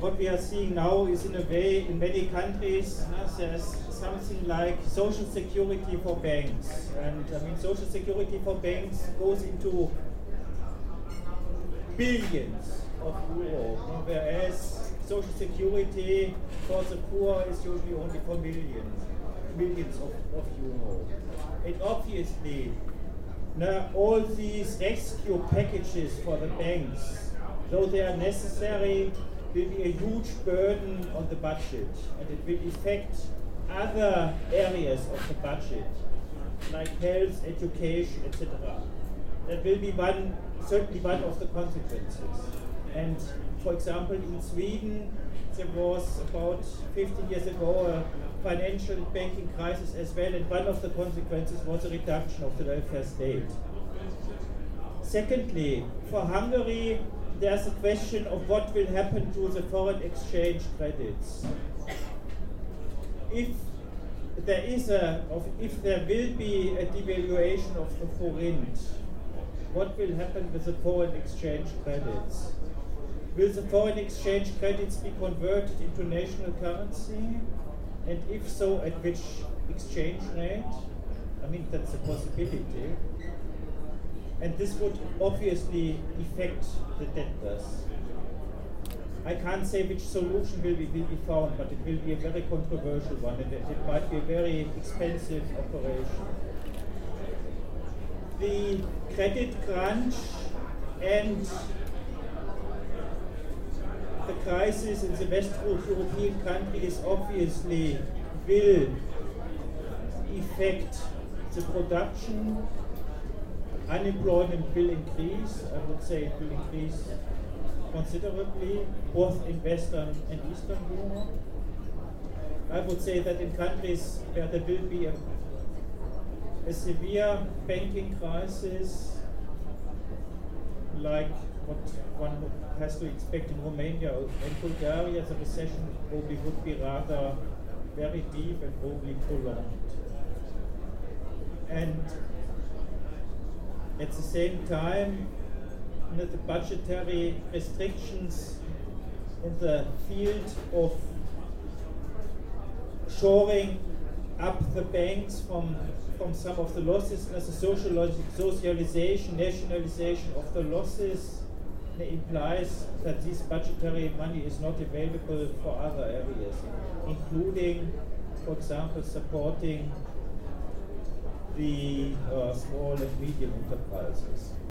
what we are seeing now is in a way in many countries uh, there's something like social security for banks. And I mean social security for banks goes into billions of euro. Whereas social security for the poor is usually only for millions millions of, of euro. And obviously now all these rescue packages for the banks though they are necessary will be a huge burden on the budget and it will affect other areas of the budget like health, education, etc. That will be one, certainly one of the consequences. And for example, in Sweden, there was about 50 years ago a financial banking crisis as well, and one of the consequences was a reduction of the welfare state. Secondly, for Hungary, there's a question of what will happen to the foreign exchange credits. If there is a, if there will be a devaluation of the forint, what will happen with the foreign exchange credits? Will the foreign exchange credits be converted into national currency? And if so, at which exchange rate? I mean, that's a possibility. And this would obviously affect the debtors. I can't say which solution will be, will be found, but it will be a very controversial one, and it might be a very expensive operation. The credit crunch and the crisis in the West European countries obviously will affect the production unemployment will increase. I would say it will increase considerably, both in Western and Eastern Europe. I would say that in countries where there will be a, a severe banking crisis, like what one has to expect in Romania and Bulgaria, the recession probably would be rather very deep and probably prolonged. And at the same time, you know, the budgetary restrictions in the field of shoring up the banks from from some of the losses a social socialization, nationalization of the losses implies that this budgetary money is not available for other areas, including, for example, supporting the uh, small and medium enterprises.